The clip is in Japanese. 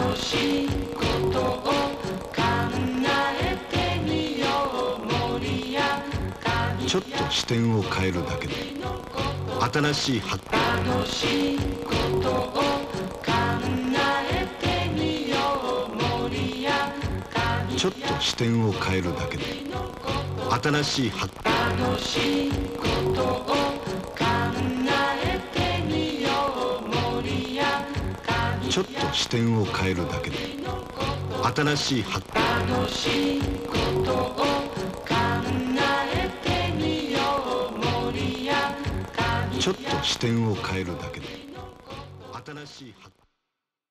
楽しいことを考えてみよう森やちょっと視点を変えるだけで。新しい発楽しいことを考えてみよう森やちょっと視点を変えるだけで。新しい発楽しいことをちょっと視点を変えるだけで新しい発楽しいことを考えてみよう森やちょっと視点を変えるだけで新しい発見。